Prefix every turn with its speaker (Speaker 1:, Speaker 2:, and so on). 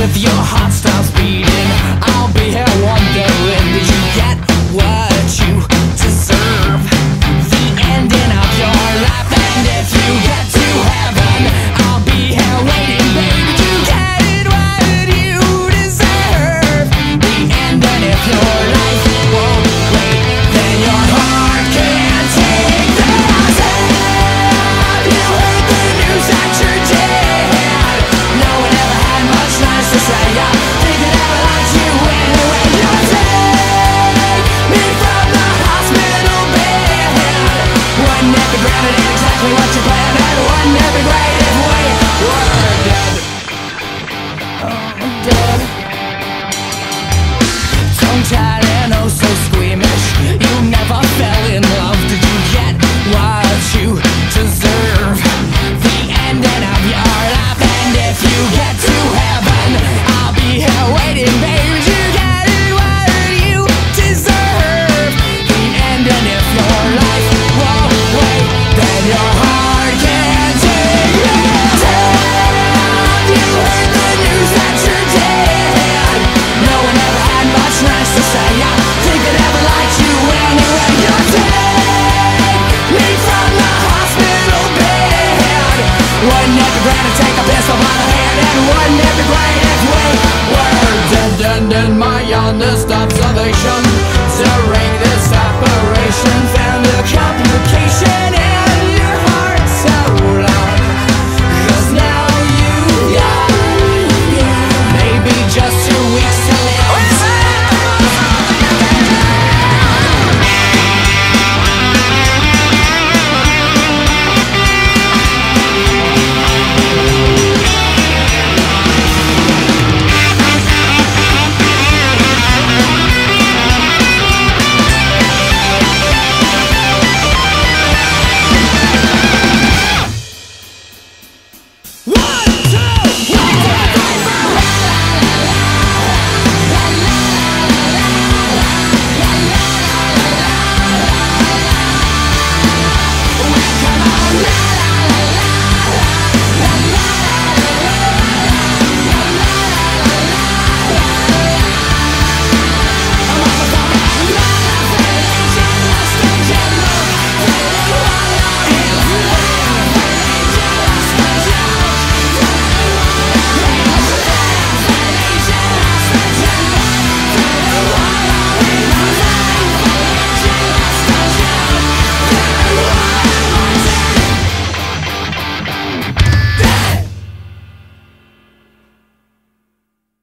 Speaker 1: With your heart. We watch it. the ground and take a pistol by the hand And wouldn't great if we were dead and in my honest observation. now.